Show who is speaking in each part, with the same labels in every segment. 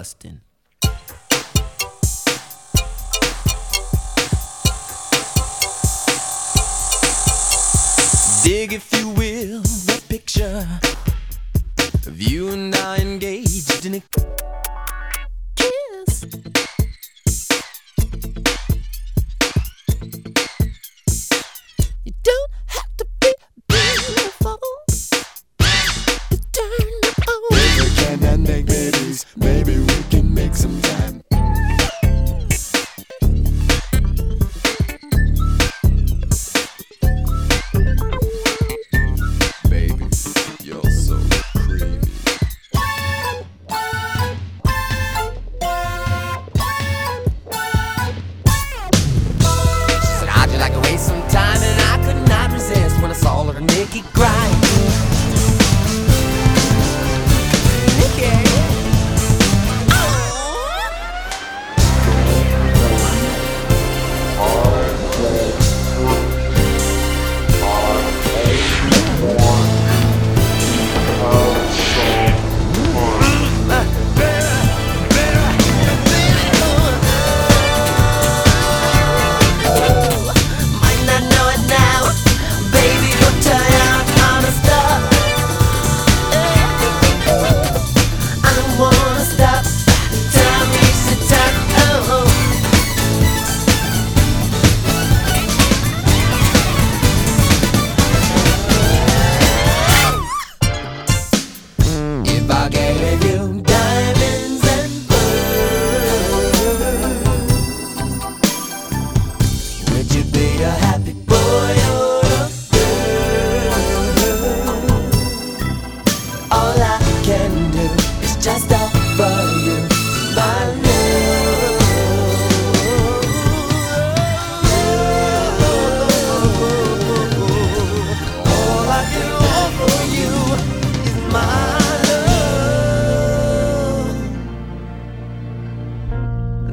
Speaker 1: busting. Dig, if you will, the picture of you and I engaged in a when I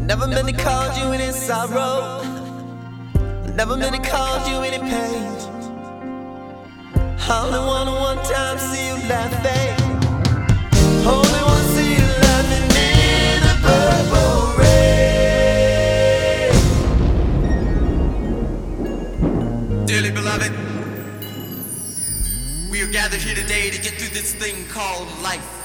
Speaker 1: Never meant to cause you any sorrow. Never meant to cause you any pain. Only wanna one time see you laughing. Only wanna see you laughing in the purple rain.
Speaker 2: Dearly beloved, we are gathered here today to get through this thing called life.